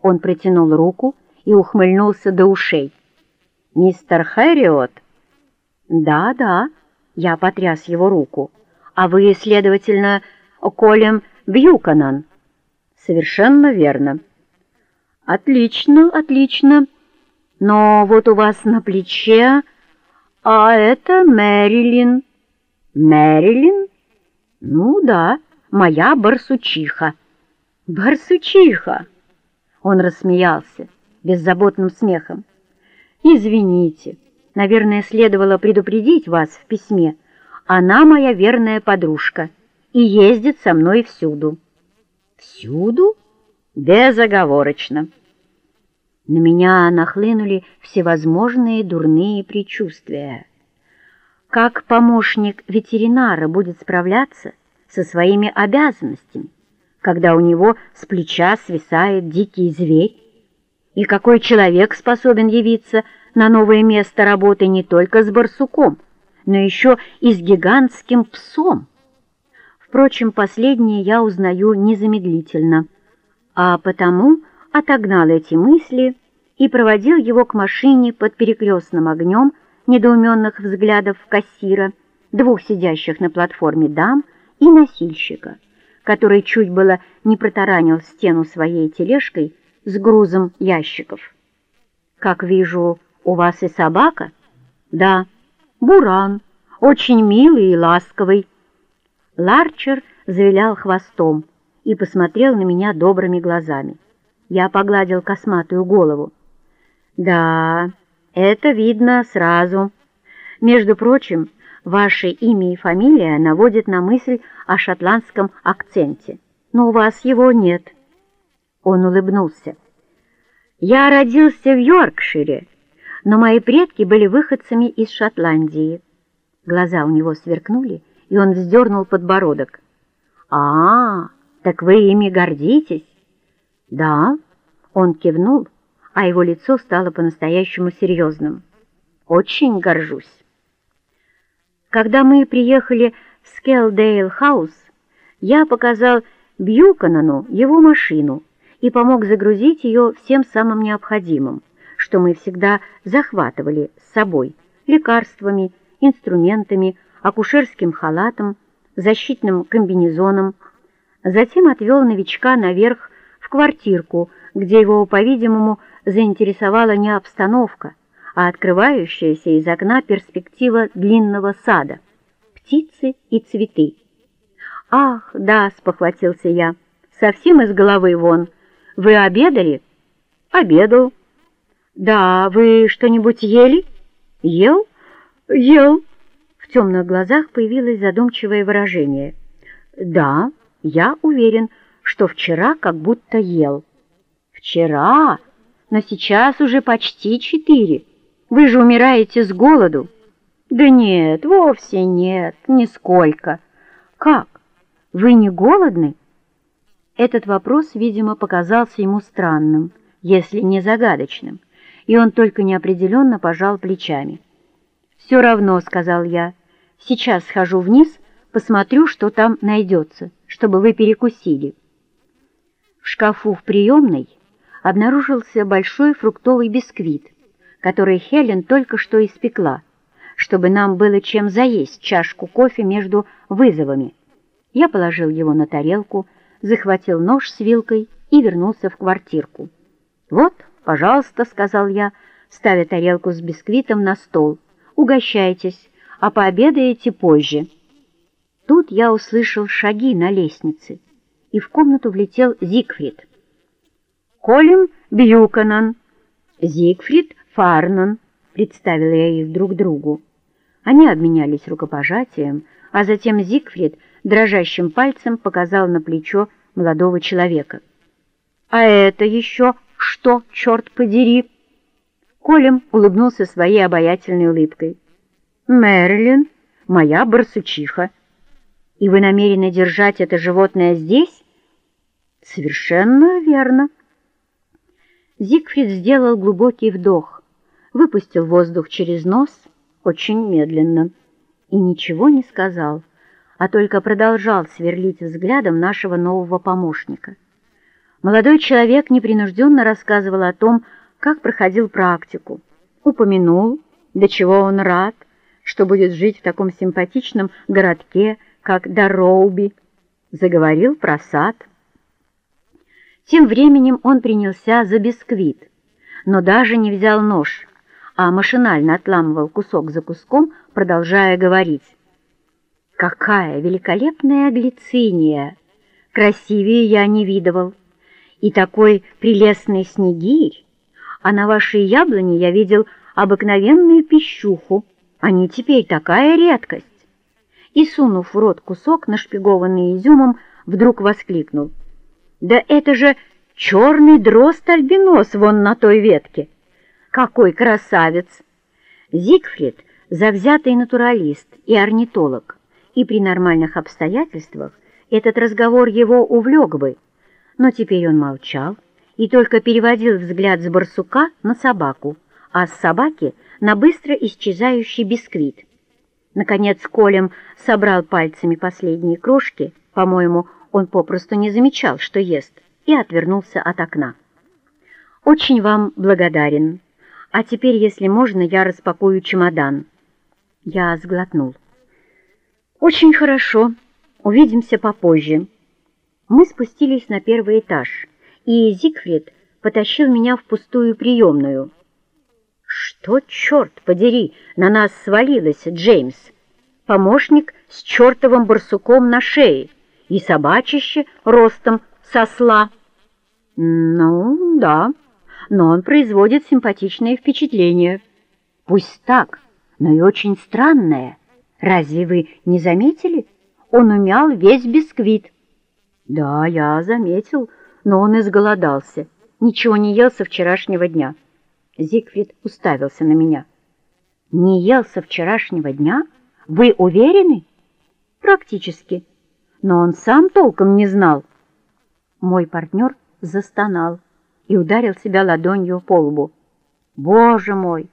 Он протянул руку и ухмыльнулся до ушей. «Мистер Хэриот?» «Да, да», — я потряс его руку. «А вы, следовательно, Колем Бьюканан?» «Совершенно верно». «Отлично, отлично. Но вот у вас на плече... А это Мэрилин». «Мэрилин?» «Ну да, моя барсучиха». «Барсучиха!» Он рассмеялся беззаботным смехом. «Извините, наверное, следовало предупредить вас в письме. Она моя верная подружка и ездит со мной всюду». «Всюду?» «Безоговорочно». На меня нахлынули всевозможные дурные предчувствия. Как помощник ветеринара будет справляться со своими обязанностями, когда у него с плеча свисает дикий зверь? И какой человек способен явиться на новое место работы не только с барсуком, но еще и с гигантским псом? Впрочем, последнее я узнаю незамедлительно, а потому отогнал эти мысли и проводил его к машине под перекрестным огнем недоуменных взглядов кассира, двух сидящих на платформе дам и носильщика, который чуть было не протаранил стену своей тележкой, с грузом ящиков. Как вижу, у вас и собака? Да, Буран, очень милый и ласковый. Ларчер завилял хвостом и посмотрел на меня добрыми глазами. Я погладил косматую голову. Да, это видно сразу. Между прочим, ваше имя и фамилия наводят на мысль о шотландском акценте, но у вас его нет. Он улыбнулся. «Я родился в Йоркшире, но мои предки были выходцами из Шотландии». Глаза у него сверкнули, и он вздернул подбородок. «А, так вы ими гордитесь?» «Да», — он кивнул, а его лицо стало по-настоящему серьезным. «Очень горжусь». Когда мы приехали в Скелдейл-хаус, я показал Бьюканану его машину, и помог загрузить ее всем самым необходимым, что мы всегда захватывали с собой – лекарствами, инструментами, акушерским халатом, защитным комбинезоном. Затем отвел новичка наверх в квартирку, где его, по-видимому, заинтересовала не обстановка, а открывающаяся из окна перспектива длинного сада, птицы и цветы. «Ах, да!» — спохватился я. «Совсем из головы вон!» Вы обедали? Обедал. Да, вы что-нибудь ели? Ел? Ел. В темных глазах появилось задумчивое выражение. Да, я уверен, что вчера как будто ел. Вчера? Но сейчас уже почти четыре. Вы же умираете с голоду. Да нет, вовсе нет, нисколько. Как? Вы не голодны? Этот вопрос, видимо, показался ему странным, если не загадочным, и он только неопределенно пожал плечами. «Все равно», — сказал я, — «сейчас схожу вниз, посмотрю, что там найдется, чтобы вы перекусили». В шкафу в приемной обнаружился большой фруктовый бисквит, который Хелен только что испекла, чтобы нам было чем заесть чашку кофе между вызовами. Я положил его на тарелку, захватил нож с вилкой и вернулся в квартирку. «Вот, пожалуйста», — сказал я, ставя тарелку с бисквитом на стол. «Угощайтесь, а пообедаете позже». Тут я услышал шаги на лестнице, и в комнату влетел Зигфрид. «Колем Бьюканан, Зигфрид Фарнан», — представила я их друг другу. Они обменялись рукопожатием, а затем Зигфрид дрожащим пальцем показал на плечо молодого человека. «А это еще что, черт подери?» Колем улыбнулся своей обаятельной улыбкой. «Мэрилин, моя барсучиха. И вы намерены держать это животное здесь?» Совершенно верно. Зигфрид сделал глубокий вдох, выпустил воздух через нос очень медленно и ничего не сказал, а только продолжал сверлить взглядом нашего нового помощника. Молодой человек непринужденно рассказывал о том, как проходил практику, упомянул, до чего он рад, что будет жить в таком симпатичном городке, как Дарроуби, заговорил про сад. Тем временем он принялся за бисквит, но даже не взял нож, а машинально отламывал кусок за куском, продолжая говорить. «Какая великолепная глициния! Красивее я не видывал! И такой прелестный снегирь! А на вашей яблоне я видел обыкновенную пищуху, они теперь такая редкость!» И, сунув в рот кусок, нашпигованный изюмом, вдруг воскликнул. «Да это же черный дрозд-альбинос вон на той ветке! Какой красавец!» Зигфрид — завзятый натуралист и орнитолог, и при нормальных обстоятельствах этот разговор его увлек бы, но теперь он молчал и только переводил взгляд с барсука на собаку, а с собаки на быстро исчезающий бисквит. Наконец Колем собрал пальцами последние крошки, по-моему, он попросту не замечал, что ест, и отвернулся от окна. «Очень вам благодарен. А теперь, если можно, я распакую чемодан». Я сглотнул. «Очень хорошо. Увидимся попозже». Мы спустились на первый этаж, и Зигфрид потащил меня в пустую приемную. «Что, черт подери, на нас свалилось, Джеймс? Помощник с чертовым барсуком на шее и собачище ростом сосла». «Ну, да, но он производит симпатичное впечатление». «Пусть так, но и очень странное. Разве вы не заметили? Он умял весь бисквит». «Да, я заметил, но он изголодался, ничего не ел со вчерашнего дня». Зигфрид уставился на меня. «Не ел со вчерашнего дня? Вы уверены?» «Практически. Но он сам толком не знал». Мой партнер застонал и ударил себя ладонью по лбу. «Боже мой!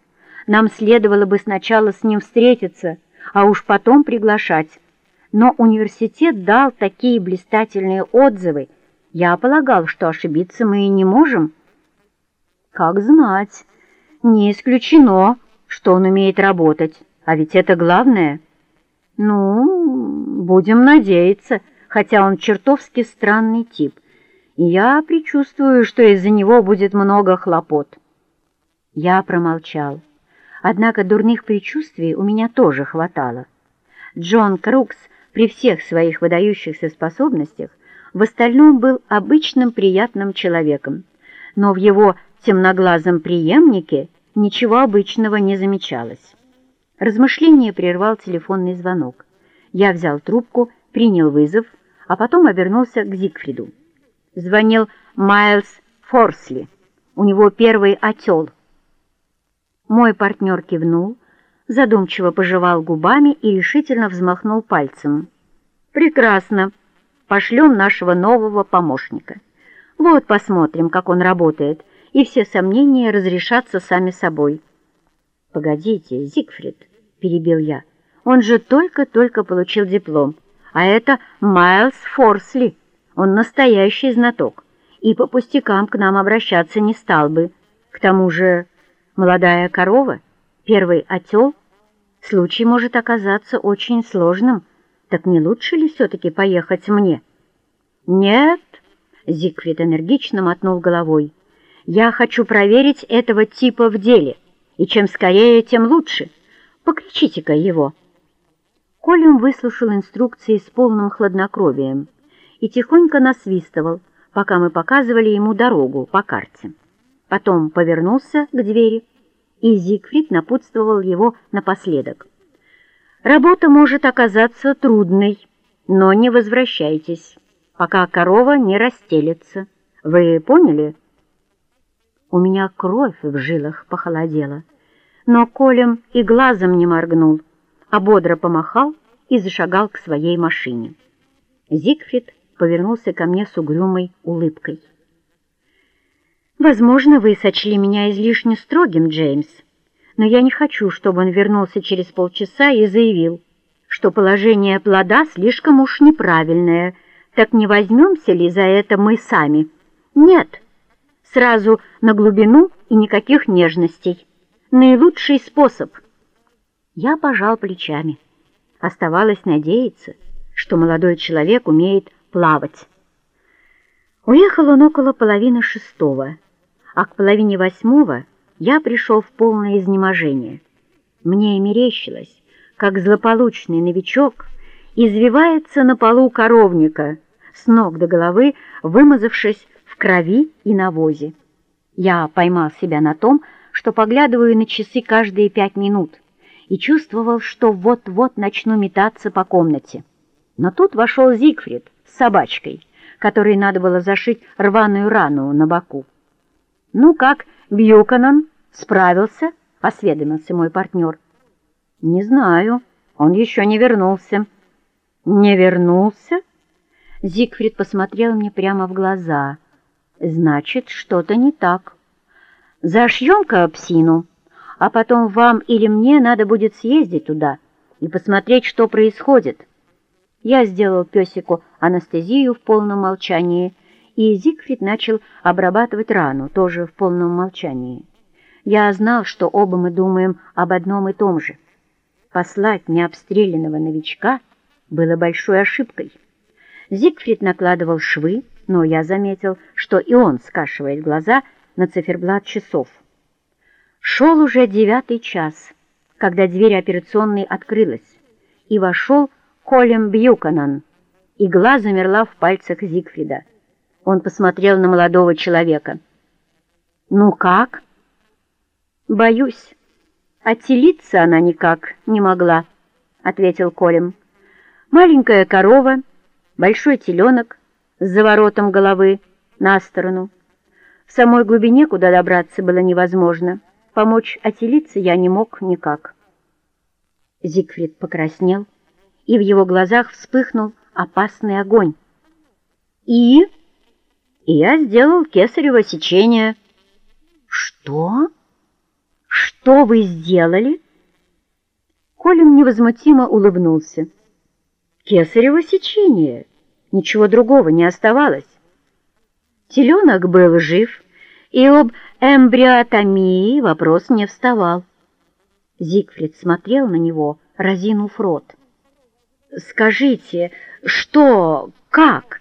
Нам следовало бы сначала с ним встретиться, а уж потом приглашать. Но университет дал такие блистательные отзывы. Я полагал, что ошибиться мы и не можем». «Как знать!» Не исключено, что он умеет работать, а ведь это главное. Ну, будем надеяться, хотя он чертовски странный тип, я предчувствую, что из-за него будет много хлопот. Я промолчал. Однако дурных предчувствий у меня тоже хватало. Джон Крукс при всех своих выдающихся способностях в остальном был обычным приятным человеком, но в его темноглазом преемнике ничего обычного не замечалось. Размышление прервал телефонный звонок. Я взял трубку, принял вызов, а потом обернулся к Зигфриду. Звонил Майлз Форсли. У него первый отел. Мой партнер кивнул, задумчиво пожевал губами и решительно взмахнул пальцем. «Прекрасно. Пошлем нашего нового помощника. Вот посмотрим, как он работает» и все сомнения разрешатся сами собой. «Погодите, Зигфрид», — перебил я, — «он же только-только получил диплом, а это Майлз Форсли, он настоящий знаток, и по пустякам к нам обращаться не стал бы. К тому же молодая корова, первый отел, случай может оказаться очень сложным, так не лучше ли все-таки поехать мне?» «Нет», — Зигфрид энергично мотнул головой, — я хочу проверить этого типа в деле, и чем скорее, тем лучше. Покричите-ка его». Колин выслушал инструкции с полным хладнокровием и тихонько насвистывал, пока мы показывали ему дорогу по карте. Потом повернулся к двери, и Зигфрид напутствовал его напоследок. «Работа может оказаться трудной, но не возвращайтесь, пока корова не расстелится. Вы поняли?» У меня кровь в жилах похолодела. Но Колем и глазом не моргнул, а бодро помахал и зашагал к своей машине. Зигфрид повернулся ко мне с угрюмой улыбкой. «Возможно, вы сочли меня излишне строгим, Джеймс, но я не хочу, чтобы он вернулся через полчаса и заявил, что положение плода слишком уж неправильное, так не возьмемся ли за это мы сами? Нет, сразу на глубину и никаких нежностей. Наилучший способ. Я пожал плечами. Оставалось надеяться, что молодой человек умеет плавать. Уехал он около половины шестого, а к половине восьмого я пришел в полное изнеможение. Мне и мерещилось, как злополучный новичок извивается на полу коровника, с ног до головы вымазавшись в крови и навозе. Я поймал себя на том, что поглядываю на часы каждые пять минут и чувствовал, что вот-вот начну метаться по комнате. Но тут вошел Зигфрид с собачкой, которой надо было зашить рваную рану на боку. «Ну как, Бьюканан справился?» — осведомился мой партнер. «Не знаю, он еще не вернулся». «Не вернулся?» Зигфрид посмотрел мне прямо в глаза. «Значит, что-то не так. Зашьем-ка псину, а потом вам или мне надо будет съездить туда и посмотреть, что происходит». Я сделал песику анестезию в полном молчании, и Зигфрид начал обрабатывать рану, тоже в полном молчании. Я знал, что оба мы думаем об одном и том же. Послать необстрелянного новичка было большой ошибкой. Зигфрид накладывал швы, но я заметил, что и он скашивает глаза на циферблат часов. Шел уже девятый час, когда дверь операционной открылась, и вошел Колем Бьюканан. Игла замерла в пальцах Зигфрида. Он посмотрел на молодого человека. «Ну как?» «Боюсь, отелиться она никак не могла», — ответил Колем. «Маленькая корова, большой теленок с заворотом головы на сторону. В самой глубине, куда добраться было невозможно, помочь отелиться я не мог никак». Зигфрид покраснел, и в его глазах вспыхнул опасный огонь. «И?» «И я сделал кесарево сечение». «Что? Что вы сделали?» Колин невозмутимо улыбнулся. «Кесарево сечение. Ничего другого не оставалось. Теленок был жив, и об эмбриотомии вопрос не вставал. Зигфрид смотрел на него, разинув рот. Скажите, что, как?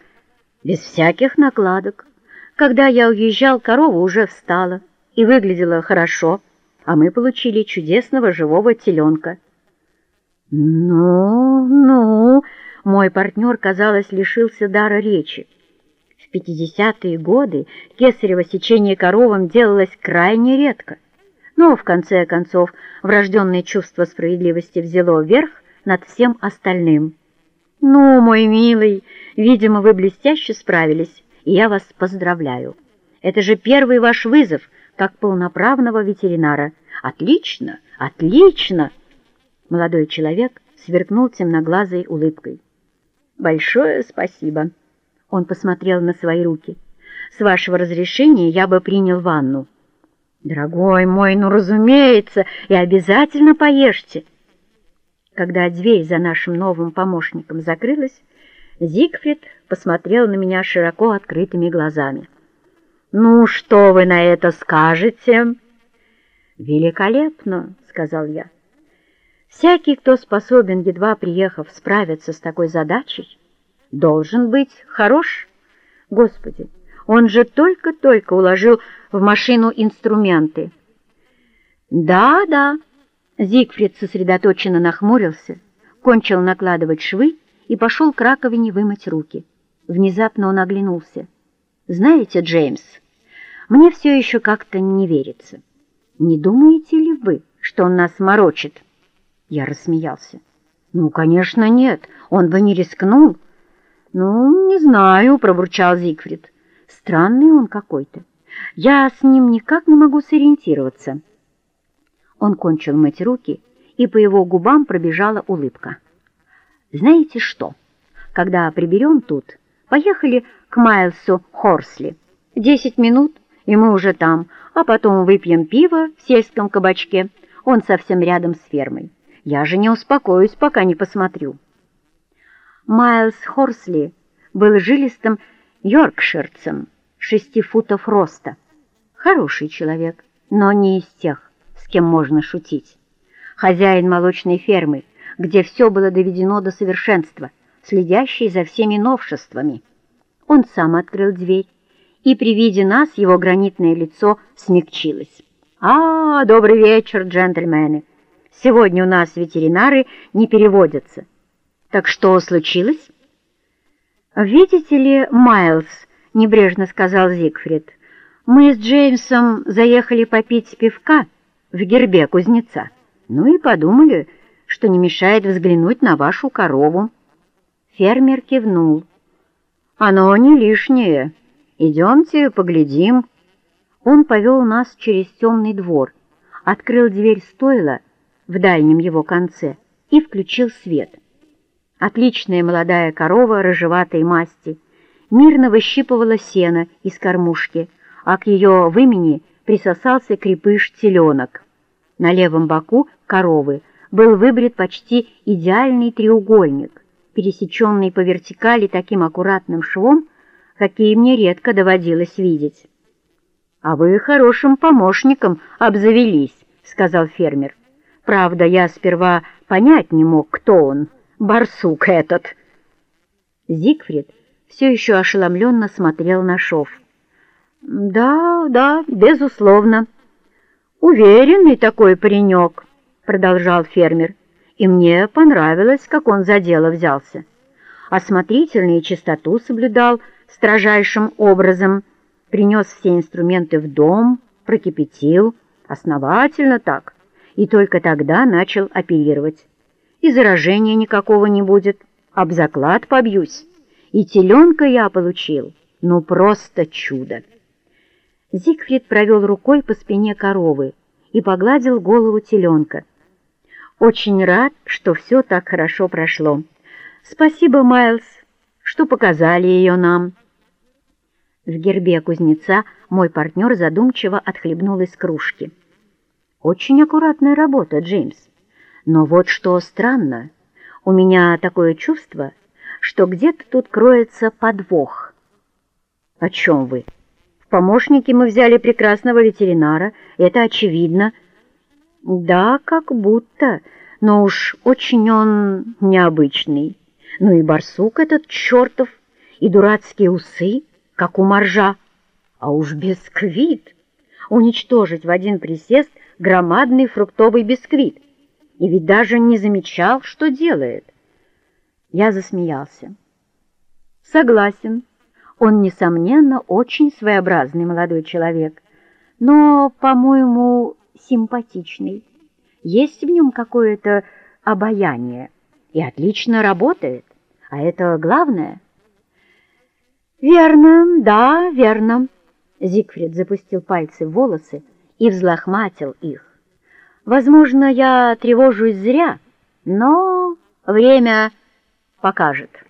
Без всяких накладок. Когда я уезжал, корова уже встала и выглядела хорошо, а мы получили чудесного живого теленка. Ну, ну, мой партнер, казалось, лишился дара речи. В 50-е годы кесарево сечение коровам делалось крайне редко. Но, в конце концов, врожденное чувство справедливости взяло верх, над всем остальным. «Ну, мой милый, видимо, вы блестяще справились, и я вас поздравляю. Это же первый ваш вызов, как полноправного ветеринара. Отлично, отлично!» Молодой человек сверкнул темноглазой улыбкой. «Большое спасибо!» Он посмотрел на свои руки. «С вашего разрешения я бы принял ванну». «Дорогой мой, ну, разумеется, и обязательно поешьте!» Когда дверь за нашим новым помощником закрылась, Зигфрид посмотрел на меня широко открытыми глазами. «Ну, что вы на это скажете?» «Великолепно», — сказал я. «Всякий, кто способен, едва приехав, справиться с такой задачей, должен быть хорош. Господи, он же только-только уложил в машину инструменты». «Да, да», Зигфрид сосредоточенно нахмурился, кончил накладывать швы и пошел к раковине вымыть руки. Внезапно он оглянулся. «Знаете, Джеймс, мне все еще как-то не верится. Не думаете ли вы, что он нас морочит?» Я рассмеялся. «Ну, конечно, нет, он бы не рискнул». «Ну, не знаю», — пробурчал Зигфрид. «Странный он какой-то. Я с ним никак не могу сориентироваться». Он кончил мыть руки, и по его губам пробежала улыбка. «Знаете что? Когда приберем тут, Поехали к Майлсу Хорсли. Десять минут, и мы уже там, а потом выпьем пиво в сельском кабачке. Он совсем рядом с фермой. Я же не успокоюсь, пока не посмотрю. Майлз Хорсли был жилистым йоркширцем, шести футов роста. Хороший человек, но не из тех, с кем можно шутить. Хозяин молочной фермы, где все было доведено до совершенства, следящий за всеми новшествами. Он сам открыл дверь, и при виде нас его гранитное лицо смягчилось. «А, добрый вечер, джентльмены! Сегодня у нас ветеринары не переводятся. Так что случилось?» «Видите ли, Майлз», — небрежно сказал Зигфрид, «мы с Джеймсом заехали попить пивка в гербе кузнеца, ну и подумали, что не мешает взглянуть на вашу корову». Фермер кивнул. «Оно не лишнее. Идемте, поглядим». Он повел нас через темный двор, открыл дверь стойла в дальнем его конце и включил свет. Отличная молодая корова рыжеватой масти мирно выщипывала сено из кормушки, а к ее вымени присосался крепыш-теленок. На левом боку коровы был выбрит почти идеальный треугольник, пересеченный по вертикали таким аккуратным швом, какие мне редко доводилось видеть. «А вы хорошим помощником обзавелись», — сказал фермер. «Правда, я сперва понять не мог, кто он» барсук этот!» Зигфрид все еще ошеломленно смотрел на шов. «Да, да, безусловно. Уверенный такой паренек», — продолжал фермер, «и мне понравилось, как он за дело взялся. Осмотрительно и чистоту соблюдал строжайшим образом, принес все инструменты в дом, прокипятил, основательно так, и только тогда начал оперировать и заражения никакого не будет, об заклад побьюсь. И теленка я получил, ну просто чудо. Зигфрид провел рукой по спине коровы и погладил голову теленка. Очень рад, что все так хорошо прошло. Спасибо, Майлз, что показали ее нам. В гербе кузнеца мой партнер задумчиво отхлебнул из кружки. Очень аккуратная работа, Джеймс. Но вот что странно, у меня такое чувство, что где-то тут кроется подвох. О чем вы? В помощники мы взяли прекрасного ветеринара, это очевидно. Да, как будто, но уж очень он необычный. Ну и барсук этот чертов, и дурацкие усы, как у моржа. А уж бисквит! Уничтожить в один присест громадный фруктовый бисквит — и ведь даже не замечал, что делает. Я засмеялся. Согласен, он, несомненно, очень своеобразный молодой человек, но, по-моему, симпатичный. Есть в нем какое-то обаяние и отлично работает, а это главное. Верно, да, верно. Зигфрид запустил пальцы в волосы и взлохматил их. Возможно, я тревожусь зря, но время покажет.